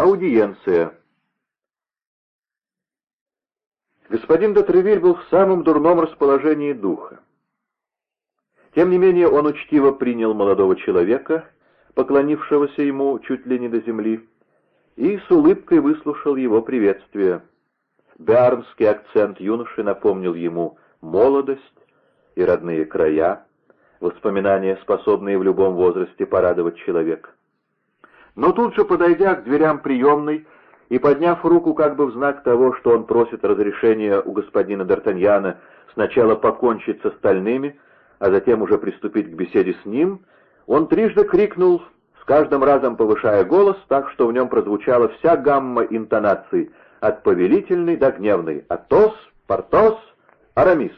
Аудиенция. Господин Дотревиль был в самом дурном расположении духа. Тем не менее он учтиво принял молодого человека, поклонившегося ему чуть ли не до земли, и с улыбкой выслушал его приветствие. Бернский акцент юноши напомнил ему молодость и родные края, воспоминания, способные в любом возрасте порадовать человека. Но тут же, подойдя к дверям приемной и подняв руку как бы в знак того, что он просит разрешения у господина Д'Артаньяна сначала покончить с остальными, а затем уже приступить к беседе с ним, он трижды крикнул, с каждым разом повышая голос, так что в нем прозвучала вся гамма интонаций, от повелительной до гневной «Атос», «Портос», «Арамис».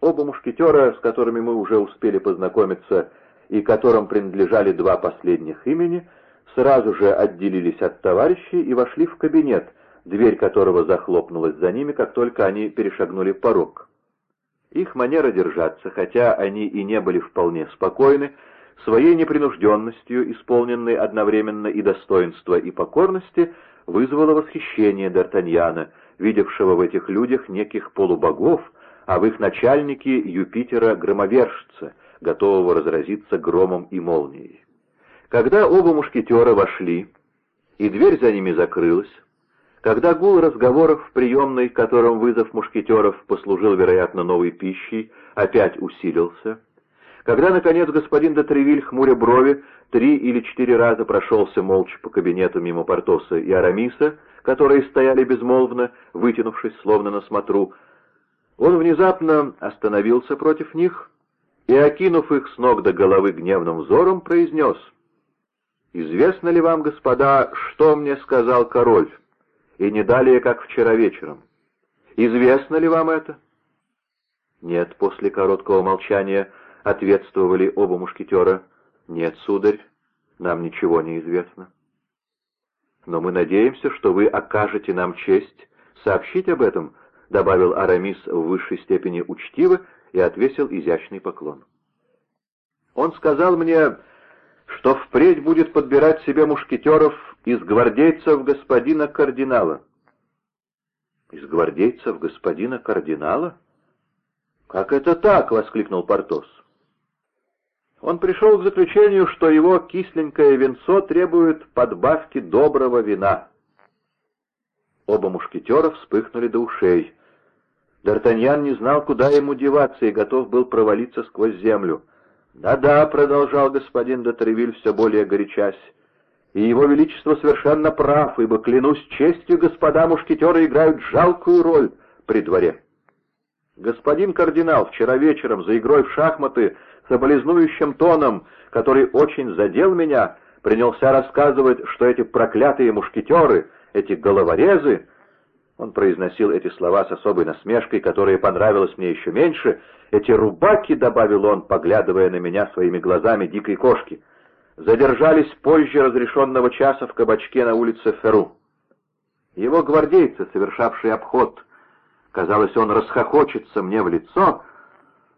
Оба мушкетера, с которыми мы уже успели познакомиться и которым принадлежали два последних имени, сразу же отделились от товарищей и вошли в кабинет, дверь которого захлопнулась за ними, как только они перешагнули порог. Их манера держаться, хотя они и не были вполне спокойны, своей непринужденностью, исполненной одновременно и достоинства, и покорности, вызвала восхищение Д'Артаньяна, видевшего в этих людях неких полубогов, а в их начальнике Юпитера-громовержца, готового разразиться громом и молнией. Когда оба мушкетера вошли, и дверь за ними закрылась, когда гул разговоров в приемной, которым вызов мушкетеров послужил, вероятно, новой пищей, опять усилился, когда, наконец, господин Дотревиль, хмуря брови, три или четыре раза прошелся молча по кабинету мимо Портоса и Арамиса, которые стояли безмолвно, вытянувшись словно на смотру, он внезапно остановился против них и, окинув их с ног до головы гневным взором, произнес «Известно ли вам, господа, что мне сказал король?» и не далее, как вчера вечером. Известно ли вам это?» «Нет», — после короткого молчания ответствовали оба мушкетера. «Нет, сударь, нам ничего не известно». «Но мы надеемся, что вы окажете нам честь сообщить об этом», — добавил Арамис в высшей степени учтиво и отвесил изящный поклон. «Он сказал мне, что впредь будет подбирать себе мушкетеров из гвардейцев господина кардинала. Из гвардейцев господина кардинала? Как это так? — воскликнул Портос. Он пришел к заключению, что его кисленькое венцо требует подбавки доброго вина. Оба мушкетера вспыхнули до ушей. Д'Артаньян не знал, куда ему деваться, и готов был провалиться сквозь землю. «Да-да», — продолжал господин де Тревиль, все более горячась, — «и его величество совершенно прав, ибо, клянусь честью, господа мушкетеры играют жалкую роль при дворе». Господин кардинал вчера вечером за игрой в шахматы с оболезнующим тоном, который очень задел меня, принялся рассказывать, что эти проклятые мушкетеры, эти головорезы, он произносил эти слова с особой насмешкой, которая понравилась мне еще меньше. «Эти рубаки», — добавил он, поглядывая на меня своими глазами дикой кошки, задержались позже разрешенного часа в кабачке на улице Феру. Его гвардейцы, совершавшие обход, казалось, он расхохочется мне в лицо,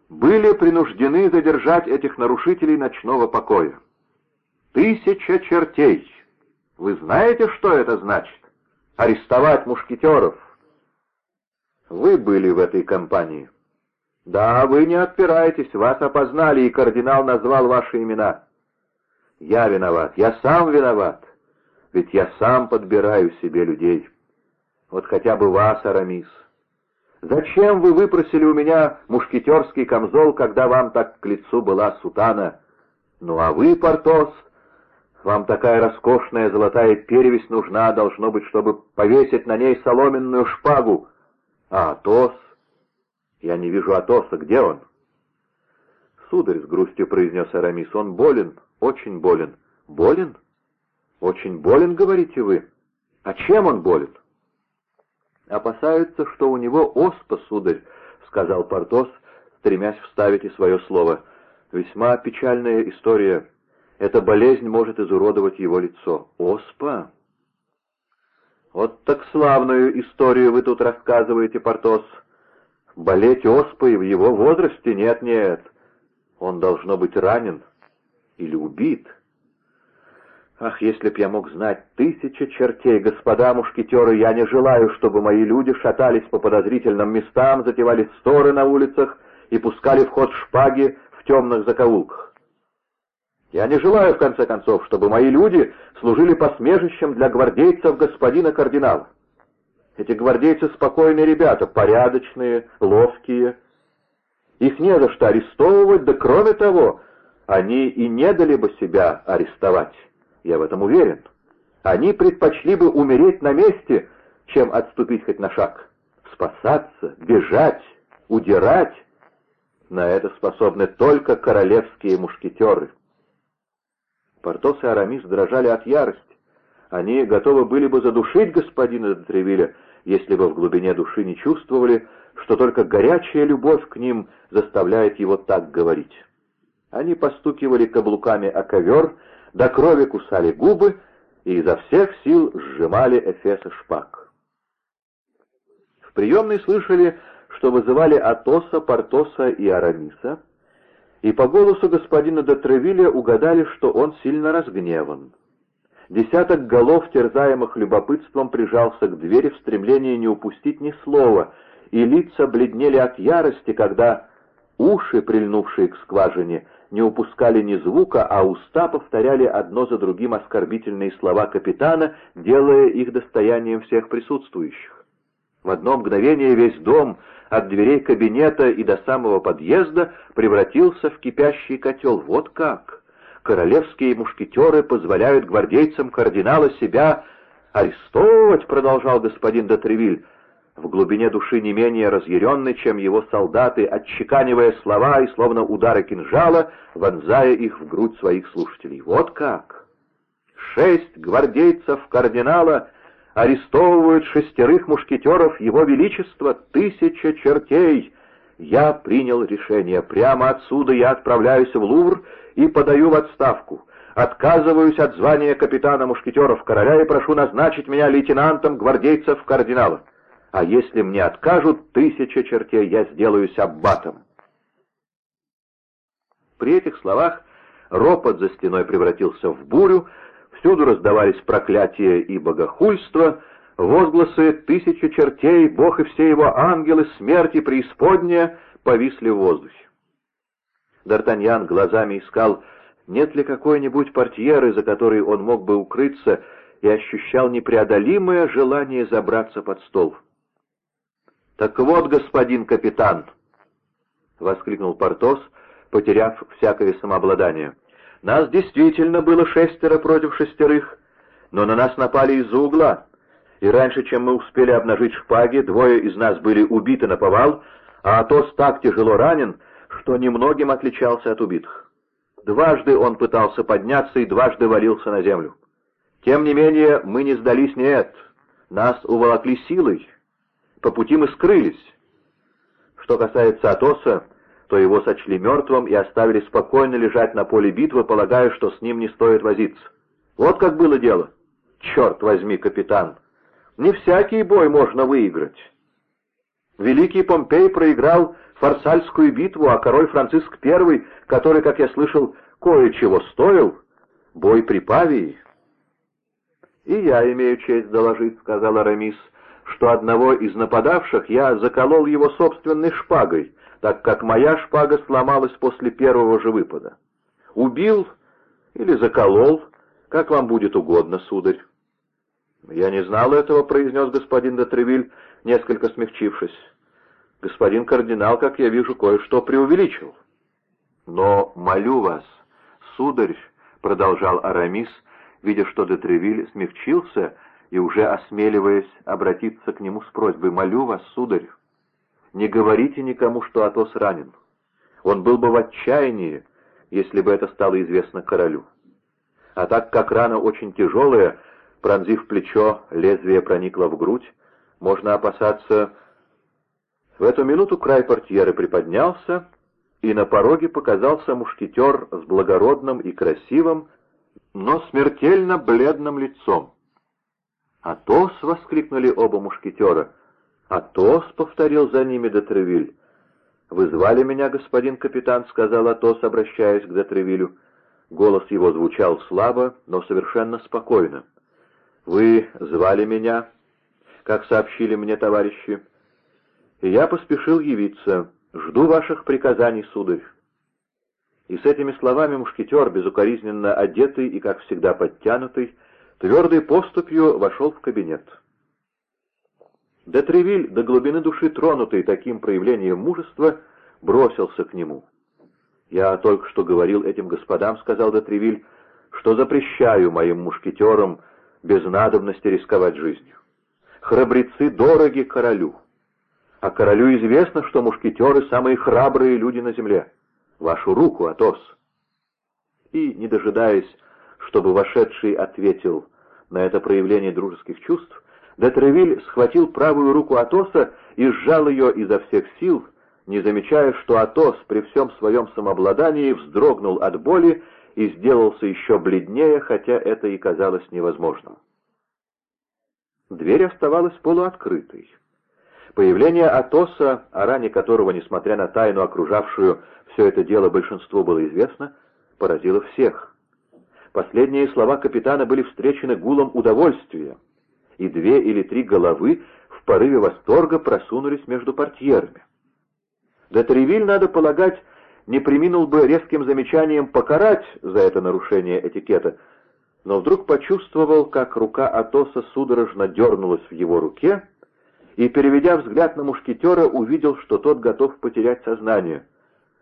были принуждены задержать этих нарушителей ночного покоя. Тысяча чертей! Вы знаете, что это значит? Арестовать мушкетеров. Вы были в этой компании. Да, вы не отпираетесь, вас опознали, и кардинал назвал ваши имена. Я виноват, я сам виноват, ведь я сам подбираю себе людей. Вот хотя бы вас, Арамис. Зачем вы выпросили у меня мушкетерский камзол, когда вам так к лицу была сутана? Ну а вы, Портос, вам такая роскошная золотая перевесь нужна, должно быть, чтобы повесить на ней соломенную шпагу. А Атос? Я не вижу Атоса. Где он? Сударь, — с грустью произнес Арамис, — он болен, очень болен. Болен? Очень болен, говорите вы? А чем он болен? Опасаются, что у него оспа, сударь, — сказал Портос, стремясь вставить и свое слово. Весьма печальная история. Эта болезнь может изуродовать его лицо. Оспа? Вот так славную историю вы тут рассказываете, Портос. Болеть оспой в его возрасте? Нет-нет. Он должно быть ранен или убит. Ах, если б я мог знать тысячи чертей, господа мушкетеры, я не желаю, чтобы мои люди шатались по подозрительным местам, затевали ссоры на улицах и пускали в ход шпаги в темных закоулках. Я не желаю, в конце концов, чтобы мои люди служили посмежищем для гвардейцев господина кардинала. Эти гвардейцы спокойные ребята, порядочные, ловкие. Их не за что арестовывать, да кроме того, они и не дали бы себя арестовать. Я в этом уверен. Они предпочли бы умереть на месте, чем отступить хоть на шаг. Спасаться, бежать, удирать. На это способны только королевские мушкетеры. Портос и Арамис дрожали от ярости. Они готовы были бы задушить господина Дотревиля, если бы в глубине души не чувствовали, что только горячая любовь к ним заставляет его так говорить. Они постукивали каблуками о ковер, до крови кусали губы и изо всех сил сжимали эфесы шпаг. В приемной слышали, что вызывали Атоса, Портоса и Арамиса, и по голосу господина де угадали, что он сильно разгневан. Десяток голов, терзаемых любопытством, прижался к двери в стремлении не упустить ни слова, и лица бледнели от ярости, когда уши, прильнувшие к скважине, не упускали ни звука, а уста повторяли одно за другим оскорбительные слова капитана, делая их достоянием всех присутствующих. В одно мгновение весь дом, от дверей кабинета и до самого подъезда, превратился в кипящий котел. Вот как! Королевские мушкетеры позволяют гвардейцам кардинала себя арестовывать, продолжал господин Дотревиль в глубине души не менее разъяренный, чем его солдаты, отчеканивая слова и словно удары кинжала, вонзая их в грудь своих слушателей. Вот как! Шесть гвардейцев кардинала арестовывают шестерых мушкетеров Его Величества, тысяча чертей. Я принял решение. Прямо отсюда я отправляюсь в Лувр и подаю в отставку. Отказываюсь от звания капитана мушкетеров короля и прошу назначить меня лейтенантом гвардейцев кардинала а если мне откажут тысяча чертей, я сделаюсь аббатом. При этих словах ропот за стеной превратился в бурю, всюду раздавались проклятия и богохульства, возгласы «тысяча чертей», «Бог и все его ангелы», «смерти преисподняя» повисли в воздухе. Д'Артаньян глазами искал, нет ли какой-нибудь портьеры, за которой он мог бы укрыться, и ощущал непреодолимое желание забраться под стол. «Так вот, господин капитан!» — воскликнул Портос, потеряв всякое самообладание. «Нас действительно было шестеро против шестерых, но на нас напали из-за угла, и раньше, чем мы успели обнажить шпаги, двое из нас были убиты на повал, а Атос так тяжело ранен, что немногим отличался от убитых. Дважды он пытался подняться и дважды валился на землю. Тем не менее, мы не сдались, нет, нас уволокли силой» по пути мы скрылись. Что касается Атоса, то его сочли мертвым и оставили спокойно лежать на поле битвы, полагая, что с ним не стоит возиться. Вот как было дело. Черт возьми, капитан, не всякий бой можно выиграть. Великий Помпей проиграл Фарсальскую битву, а король Франциск I, который, как я слышал, кое-чего стоил, бой при Павии. «И я имею честь доложить», — сказал Арамис, — что одного из нападавших я заколол его собственной шпагой, так как моя шпага сломалась после первого же выпада. Убил или заколол, как вам будет угодно, сударь. «Я не знал этого», — произнес господин де несколько смягчившись. «Господин кардинал, как я вижу, кое-что преувеличил». «Но молю вас, сударь», — продолжал Арамис, видя, что де смягчился, — и уже осмеливаясь обратиться к нему с просьбой, «Молю вас, сударь, не говорите никому, что Атос ранен. Он был бы в отчаянии, если бы это стало известно королю. А так как рана очень тяжелая, пронзив плечо, лезвие проникло в грудь, можно опасаться... В эту минуту край портьеры приподнялся, и на пороге показался мушкетер с благородным и красивым, но смертельно бледным лицом. «Атос!» — воскликнули оба мушкетера. «Атос!» — повторил за ними Детревиль. «Вы звали меня, господин капитан», — сказал Атос, обращаясь к Детревилю. Голос его звучал слабо, но совершенно спокойно. «Вы звали меня, как сообщили мне товарищи, и я поспешил явиться. Жду ваших приказаний, сударь». И с этими словами мушкетер, безукоризненно одетый и, как всегда, подтянутый, твердой поступью вошел в кабинет. Детревиль, до глубины души тронутый таким проявлением мужества, бросился к нему. «Я только что говорил этим господам, — сказал Детревиль, — что запрещаю моим мушкетерам без надобности рисковать жизнью. Храбрецы дороги королю, а королю известно, что мушкетеры — самые храбрые люди на земле. Вашу руку, Атос!» И, не дожидаясь, чтобы вошедший ответил на это проявление дружеских чувств, Детревиль схватил правую руку Атоса и сжал ее изо всех сил, не замечая, что Атос при всем своем самообладании вздрогнул от боли и сделался еще бледнее, хотя это и казалось невозможным. Дверь оставалась полуоткрытой. Появление Атоса, о ране которого, несмотря на тайну, окружавшую все это дело, большинству было известно, поразило всех. Последние слова капитана были встречены гулом удовольствия, и две или три головы в порыве восторга просунулись между портьерами. Детревиль, надо полагать, не приминул бы резким замечанием покарать за это нарушение этикета, но вдруг почувствовал, как рука Атоса судорожно дернулась в его руке, и, переведя взгляд на мушкетера, увидел, что тот готов потерять сознание.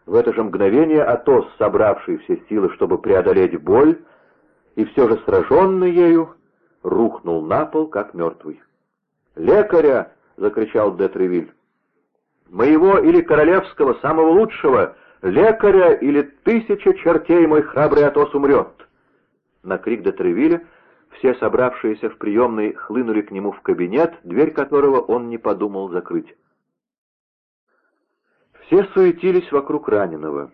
В это же мгновение Атос, собравший все силы, чтобы преодолеть боль, и все же сраженный ею, рухнул на пол, как мертвый. «Лекаря!» — закричал Детревиль. «Моего или королевского, самого лучшего, лекаря или тысяча чертей мой храбрый Атос умрет!» На крик Детревиля все собравшиеся в приемной хлынули к нему в кабинет, дверь которого он не подумал закрыть. Все суетились вокруг раненого.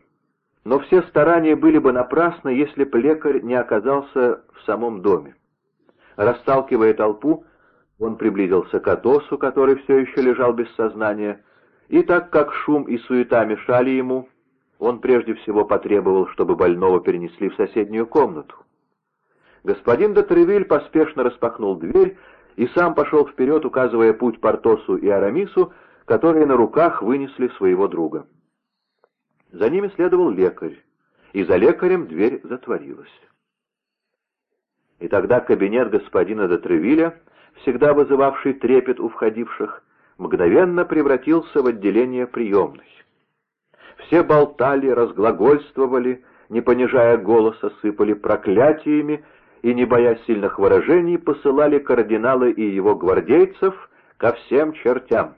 Но все старания были бы напрасны, если бы лекарь не оказался в самом доме. Расталкивая толпу, он приблизился к Атосу, который все еще лежал без сознания, и так как шум и суета мешали ему, он прежде всего потребовал, чтобы больного перенесли в соседнюю комнату. Господин де поспешно распахнул дверь и сам пошел вперед, указывая путь Портосу и Арамису, которые на руках вынесли своего друга. За ними следовал лекарь, и за лекарем дверь затворилась. И тогда кабинет господина де Тревиля, всегда вызывавший трепет у входивших, мгновенно превратился в отделение приемной. Все болтали, разглагольствовали, не понижая голоса, сыпали проклятиями и, не боясь сильных выражений, посылали кардиналы и его гвардейцев ко всем чертям.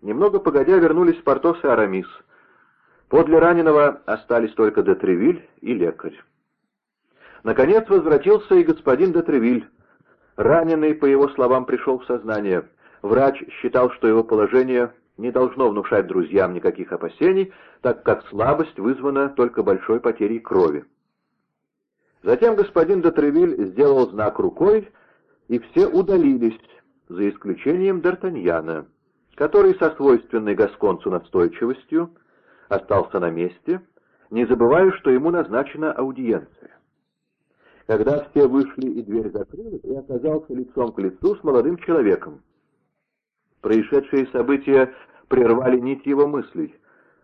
Немного погодя вернулись Портос и Арамис. Подле раненого остались только Детревиль и лекарь. Наконец возвратился и господин Детревиль. Раненый, по его словам, пришел в сознание. Врач считал, что его положение не должно внушать друзьям никаких опасений, так как слабость вызвана только большой потерей крови. Затем господин Дотревиль сделал знак рукой, и все удалились, за исключением Д'Артаньяна, который со свойственной гасконцу настойчивостью остался на месте, не забывая, что ему назначена аудиенция. Когда все вышли и дверь закрылась, и оказался лицом к лицу с молодым человеком. Происшедшие события прервали нить его мыслей.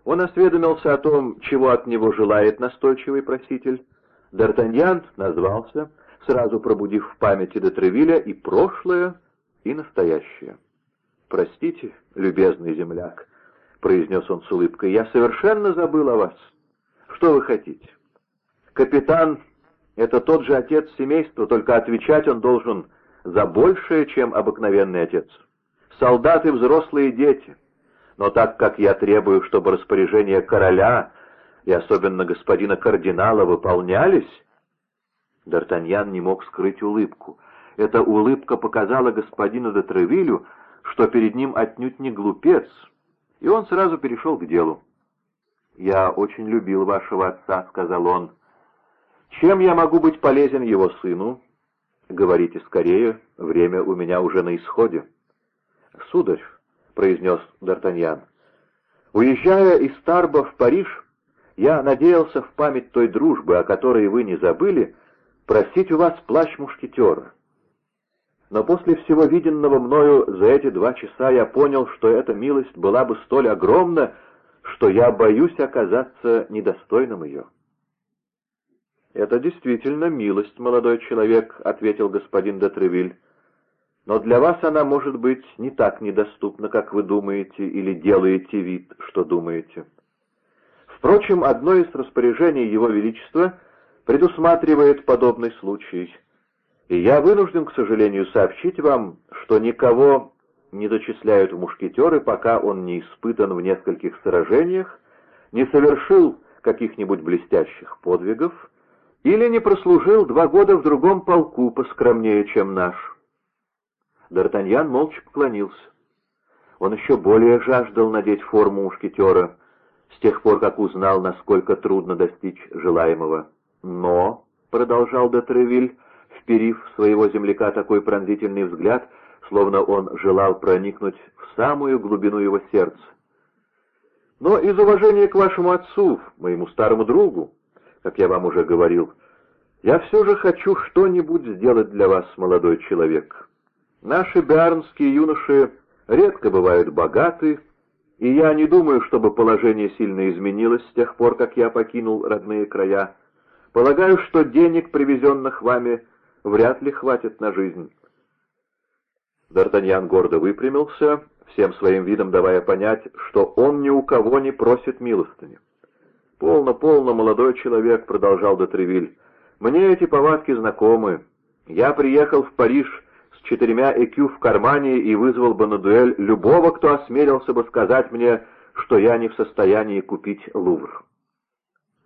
Он осведомился о том, чего от него желает настойчивый проситель. Д'Артаньян назвался, сразу пробудив в памяти Детревиля и прошлое, и настоящее. «Простите, любезный земляк», — произнес он с улыбкой, — «я совершенно забыл о вас. Что вы хотите? Капитан это тот же отец семейства, только отвечать он должен за большее, чем обыкновенный отец. Солдаты — взрослые дети. Но так как я требую, чтобы распоряжения короля и особенно господина кардинала выполнялись, Д'Артаньян не мог скрыть улыбку. Эта улыбка показала господину де Тревилю, что перед ним отнюдь не глупец, и он сразу перешел к делу. «Я очень любил вашего отца», — сказал он, — чем я могу быть полезен его сыну? Говорите скорее, время у меня уже на исходе. Сударь, — произнес Д'Артаньян, — уезжая из Тарба в Париж, я надеялся в память той дружбы, о которой вы не забыли, просить у вас плащ мушкетера. Но после всего виденного мною за эти два часа я понял, что эта милость была бы столь огромна, что я боюсь оказаться недостойным ее. «Это действительно милость, молодой человек», — ответил господин Детревиль. «Но для вас она может быть не так недоступна, как вы думаете, или делаете вид, что думаете». Впрочем, одно из распоряжений Его Величества предусматривает подобный случай, и я вынужден, к сожалению, сообщить вам, что никого не дочисляют в мушкетеры, пока он не испытан в нескольких сражениях, не совершил каких-нибудь блестящих подвигов или не прослужил два года в другом полку поскромнее, чем наш. Д'Артаньян молча поклонился. Он еще более жаждал надеть форму мушкетера, с тех пор, как узнал, насколько трудно достичь желаемого. «Но», — продолжал Детревиль, вперив в своего земляка такой пронзительный взгляд, словно он желал проникнуть в самую глубину его сердца. «Но из уважения к вашему отцу, моему старому другу, как я вам уже говорил, я все же хочу что-нибудь сделать для вас, молодой человек. Наши биарнские юноши редко бывают богаты, и я не думаю, чтобы положение сильно изменилось с тех пор, как я покинул родные края. Полагаю, что денег, привезенных вами, вряд ли хватит на жизнь». Д'Артаньян гордо выпрямился, всем своим видом давая понять, что он ни у кого не просит милостыни. «Полно, полно, молодой человек», — продолжал Дотревиль. «Мне эти повадки знакомы. Я приехал в Париж с четырьмя ЭКЮ в кармане и вызвал бы на дуэль любого, кто осмелился бы сказать мне, что я не в состоянии купить Лувр».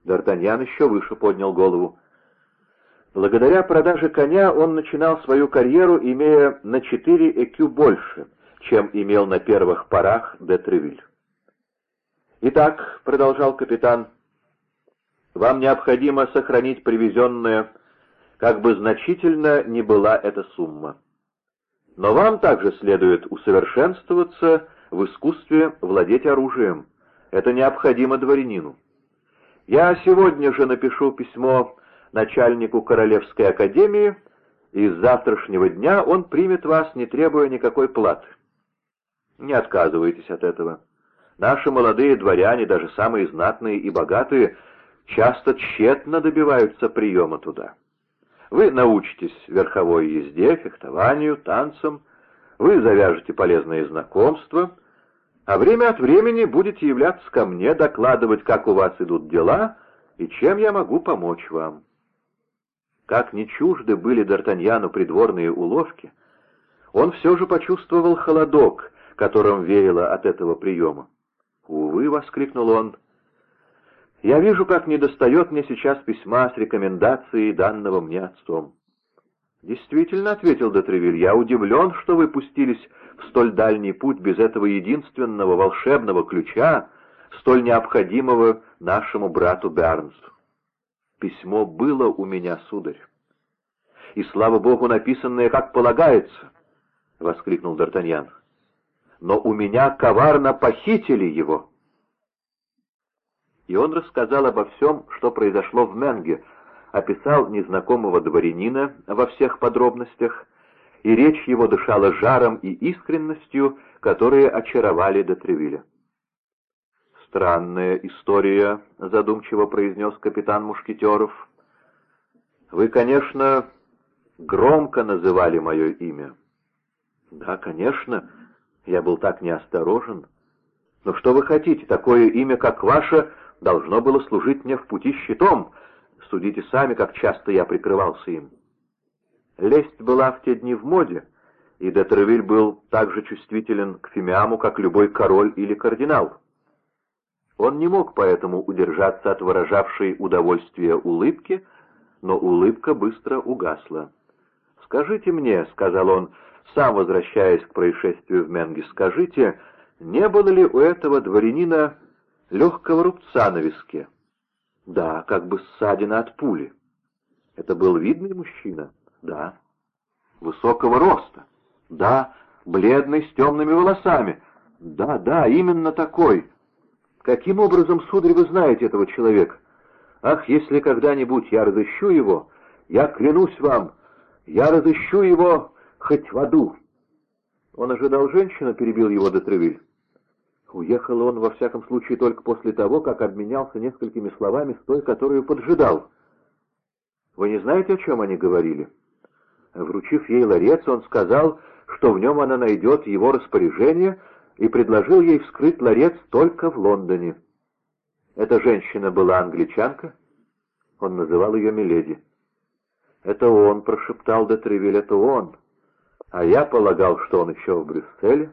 Д'Артаньян еще выше поднял голову. Благодаря продаже коня он начинал свою карьеру, имея на 4 ЭКЮ больше, чем имел на первых порах де Тревиль. «Итак», — продолжал капитан, — «вам необходимо сохранить привезенное, как бы значительно ни была эта сумма. Но вам также следует усовершенствоваться в искусстве владеть оружием. Это необходимо дворянину. Я сегодня же напишу письмо начальнику Королевской академии, и с завтрашнего дня он примет вас, не требуя никакой платы. Не отказывайтесь от этого. Наши молодые дворяне, даже самые знатные и богатые, часто тщетно добиваются приема туда. Вы научитесь верховой езде, фехтованию, танцам, вы завяжете полезные знакомства, а время от времени будете являться ко мне, докладывать, как у вас идут дела и чем я могу помочь вам. Как не чужды были Д'Артаньяну придворные уловки, он все же почувствовал холодок, которым веяло от этого приема. «Увы!» — воскликнул он. «Я вижу, как недостает мне сейчас письма с рекомендацией данного мне отцом». «Действительно», — ответил Дотревиль, — «я удивлен, что вы пустились в столь дальний путь без этого единственного волшебного ключа, столь необходимого нашему брату Бернсу. Письмо было у меня, сударь. И, слава богу, написанное как полагается, — воскликнул Д'Артаньян. Но у меня коварно похитили его. И он рассказал обо всем, что произошло в Менге, описал незнакомого дворянина во всех подробностях, и речь его дышала жаром и искренностью, которые очаровали Детревиля. «Странная история», — задумчиво произнес капитан Мушкетеров. «Вы, конечно, громко называли мое имя». «Да, конечно, я был так неосторожен. Но что вы хотите, такое имя, как ваше, должно было служить мне в пути щитом. Судите сами, как часто я прикрывался им». Лесть была в те дни в моде, и Детревиль был так же чувствителен к фимиаму, как любой король или кардинал. Он не мог поэтому удержаться от выражавшей удовольствие улыбки, но улыбка быстро угасла. «Скажите мне», — сказал он, сам возвращаясь к происшествию в Менге, — «скажите, не было ли у этого дворянина легкого рубца на виске?» «Да, как бы ссадина от пули». «Это был видный мужчина?» «Да». «Высокого роста?» «Да». «Бледный, с темными волосами?» «Да, да, именно такой». «Каким образом, сударь, вы знаете этого человека? Ах, если когда-нибудь я разыщу его, я клянусь вам, я разыщу его хоть в аду!» Он ожидал женщину, перебил его Детревиль. Уехал он, во всяком случае, только после того, как обменялся несколькими словами с той, которую поджидал. Вы не знаете, о чем они говорили? Вручив ей ларец, он сказал, что в нем она найдет его распоряжение, и предложил ей вскрыть ларец только в Лондоне. Эта женщина была англичанка, он называл ее Миледи. «Это он», — прошептал Детревиль, — «это он». А я полагал, что он еще в Брюсселе.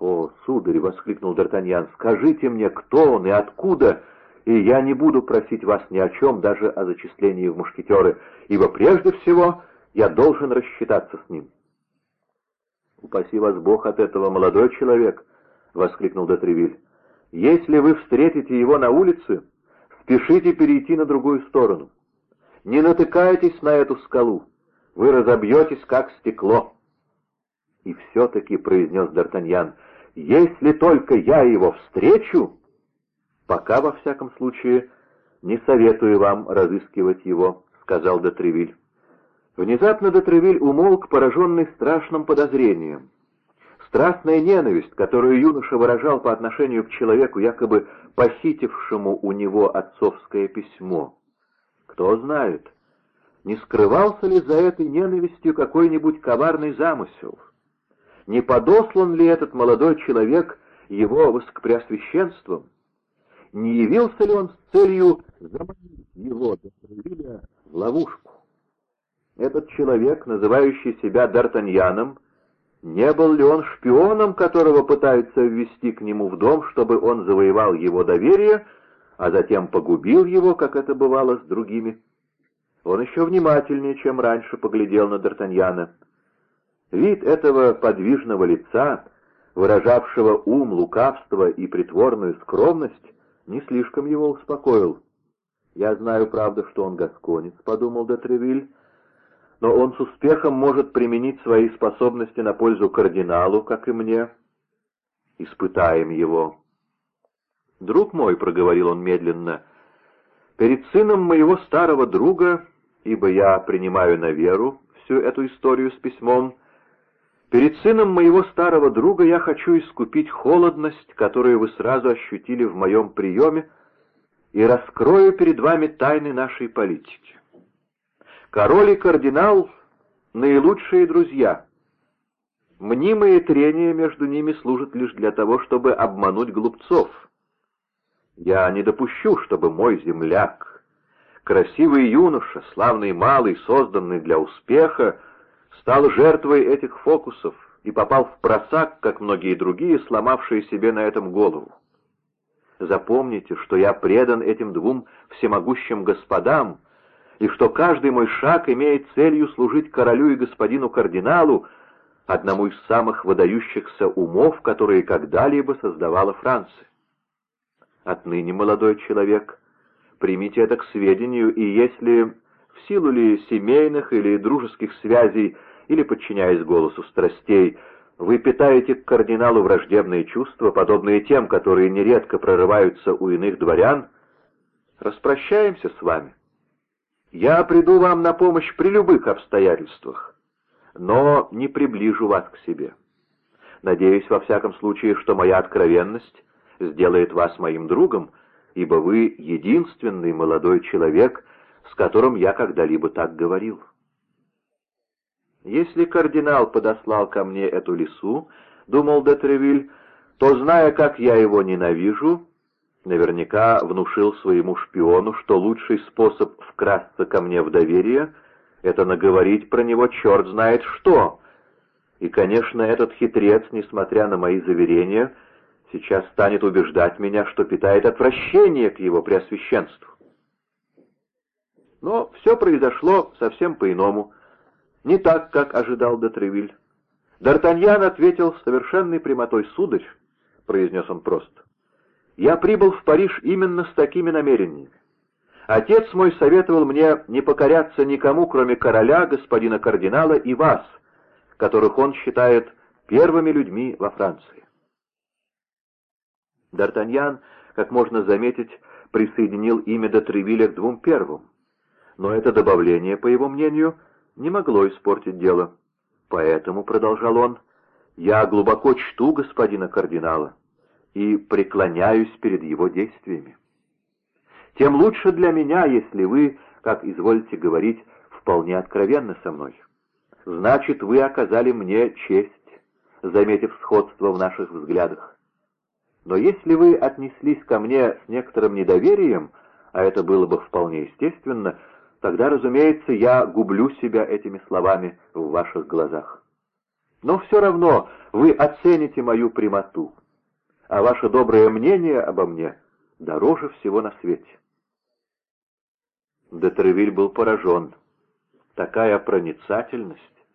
«О, сударь!» — воскликнул Д'Артаньян. «Скажите мне, кто он и откуда, и я не буду просить вас ни о чем, даже о зачислении в мушкетеры, ибо прежде всего я должен рассчитаться с ним». «Упаси вас Бог от этого, молодой человек!» — воскликнул Дотревиль. «Если вы встретите его на улице, спешите перейти на другую сторону. Не натыкайтесь на эту скалу, вы разобьетесь, как стекло». «И все-таки», — произнес Д'Артаньян, — «если только я его встречу...» «Пока, во всяком случае, не советую вам разыскивать его», — сказал Дотревиль. Внезапно Дотревиль умолк, пораженный страшным подозрением. Страстная ненависть, которую юноша выражал по отношению к человеку, якобы похитившему у него отцовское письмо. Кто знает, не скрывался ли за этой ненавистью какой-нибудь коварный замысел? Не подослан ли этот молодой человек его высокопреосвященством? Не явился ли он с целью заманить его, Дотревиля, в ловушку? Этот человек, называющий себя Д'Артаньяном, не был ли он шпионом, которого пытаются ввести к нему в дом, чтобы он завоевал его доверие, а затем погубил его, как это бывало с другими? Он еще внимательнее, чем раньше, поглядел на Д'Артаньяна. Вид этого подвижного лица, выражавшего ум, лукавство и притворную скромность, не слишком его успокоил. «Я знаю, правда, что он гасконец», — подумал Детревиль, но он с успехом может применить свои способности на пользу кардиналу, как и мне. Испытаем его. «Друг мой», — проговорил он медленно, — «перед сыном моего старого друга, ибо я принимаю на веру всю эту историю с письмом, перед сыном моего старого друга я хочу искупить холодность, которую вы сразу ощутили в моем приеме, и раскрою перед вами тайны нашей политики. Король и кардинал — наилучшие друзья. Мнимые трения между ними служат лишь для того, чтобы обмануть глупцов. Я не допущу, чтобы мой земляк, красивый юноша, славный малый, созданный для успеха, стал жертвой этих фокусов и попал в просак, как многие другие, сломавшие себе на этом голову. Запомните, что я предан этим двум всемогущим господам, и что каждый мой шаг имеет целью служить королю и господину кардиналу, одному из самых выдающихся умов, которые когда-либо создавала Франция. Отныне, молодой человек, примите это к сведению, и если, в силу ли семейных или дружеских связей, или подчиняясь голосу страстей, вы питаете к кардиналу враждебные чувства, подобные тем, которые нередко прорываются у иных дворян, распрощаемся с вами. Я приду вам на помощь при любых обстоятельствах, но не приближу вас к себе. Надеюсь, во всяком случае, что моя откровенность сделает вас моим другом, ибо вы единственный молодой человек, с которым я когда-либо так говорил. Если кардинал подослал ко мне эту лису, — думал Детревиль, — то, зная, как я его ненавижу, Наверняка внушил своему шпиону, что лучший способ вкрасться ко мне в доверие — это наговорить про него черт знает что. И, конечно, этот хитрец, несмотря на мои заверения, сейчас станет убеждать меня, что питает отвращение к его преосвященству. Но все произошло совсем по-иному, не так, как ожидал Детревиль. Д'Артаньян ответил с совершенной прямотой «Сударь», — произнес он просто. Я прибыл в Париж именно с такими намерениями. Отец мой советовал мне не покоряться никому, кроме короля, господина кардинала и вас, которых он считает первыми людьми во Франции. Д'Артаньян, как можно заметить, присоединил имя Дотревиля к двум первым. Но это добавление, по его мнению, не могло испортить дело. Поэтому, — продолжал он, — я глубоко чту господина кардинала и преклоняюсь перед его действиями. Тем лучше для меня, если вы, как изволите говорить, вполне откровенны со мной. Значит, вы оказали мне честь, заметив сходство в наших взглядах. Но если вы отнеслись ко мне с некоторым недоверием, а это было бы вполне естественно, тогда, разумеется, я гублю себя этими словами в ваших глазах. Но все равно вы оцените мою прямоту, а ваше доброе мнение обо мне дороже всего на свете. Детревиль был поражен. Такая проницательность,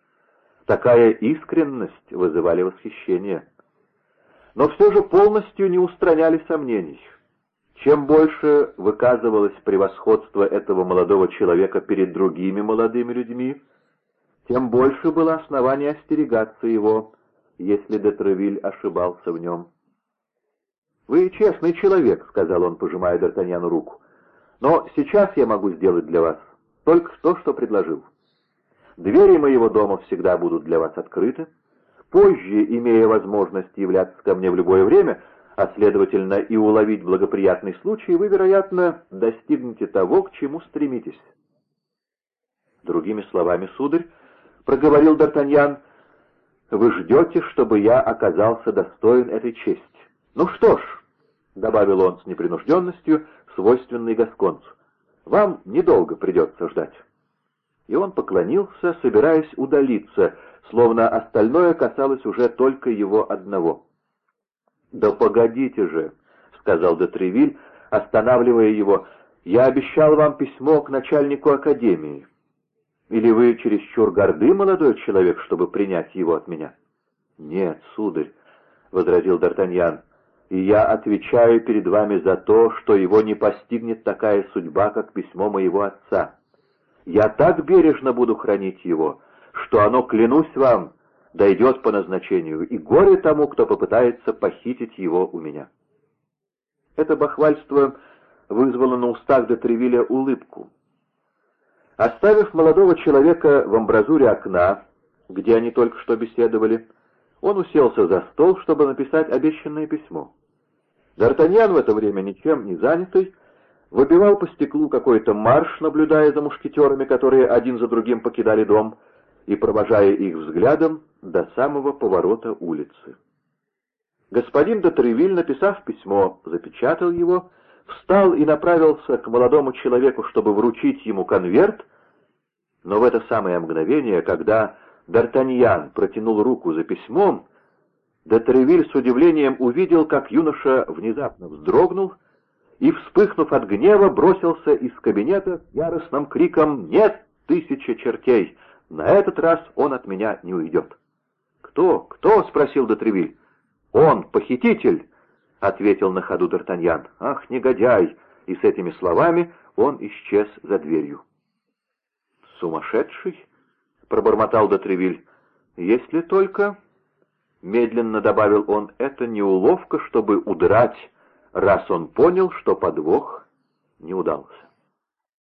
такая искренность вызывали восхищение. Но все же полностью не устраняли сомнений. Чем больше выказывалось превосходство этого молодого человека перед другими молодыми людьми, тем больше было основания остерегаться его, если Детревиль ошибался в нем. «Вы честный человек», — сказал он, пожимая Д'Артаньяну руку. «Но сейчас я могу сделать для вас только то, что предложил. Двери моего дома всегда будут для вас открыты. Позже, имея возможность являться ко мне в любое время, а следовательно и уловить благоприятный случай, вы, вероятно, достигнете того, к чему стремитесь. Другими словами, сударь, проговорил Д'Артаньян, вы ждете, чтобы я оказался достоин этой чести. Ну что ж, добавил он с непринужденностью, свойственной гасконцу, вам недолго придется ждать. И он поклонился, собираясь удалиться, словно остальное касалось уже только его одного. «Да погодите же», — сказал Детревиль, останавливая его, — «я обещал вам письмо к начальнику академии. Или вы чересчур горды, молодой человек, чтобы принять его от меня?» «Нет, сударь», — возразил Д'Артаньян, — «и я отвечаю перед вами за то, что его не постигнет такая судьба, как письмо моего отца. Я так бережно буду хранить его, что оно, клянусь вам, дойдет по назначению, и горе тому, кто попытается похитить его у меня». Это бахвальство вызвало на устах де Тревиля улыбку. Оставив молодого человека в амбразуре окна, где они только что беседовали, он уселся за стол, чтобы написать обещанное письмо. Д'Артаньян в это время ничем не занятый, выбивал по стеклу какой-то марш, наблюдая за мушкетерами, которые один за другим покидали дом, и провожая их взглядом до самого поворота улицы. Господин де написав письмо, запечатал его, встал и направился к молодому человеку, чтобы вручить ему конверт, но в это самое мгновение, когда Д'Артаньян протянул руку за письмом, де с удивлением увидел, как юноша внезапно вздрогнул и, вспыхнув от гнева, бросился из кабинета с яростным криком «Нет, тысяча чертей! На этот раз он от меня не уйдет!» «Кто? Кто?» — спросил Дотревиль. «Он, похититель!» — ответил на ходу Д'Артаньян. «Ах, негодяй!» И с этими словами он исчез за дверью. «Сумасшедший?» — пробормотал Дотревиль. «Если только...» — медленно добавил он, — «это не уловка, чтобы удрать, раз он понял, что подвох не удался».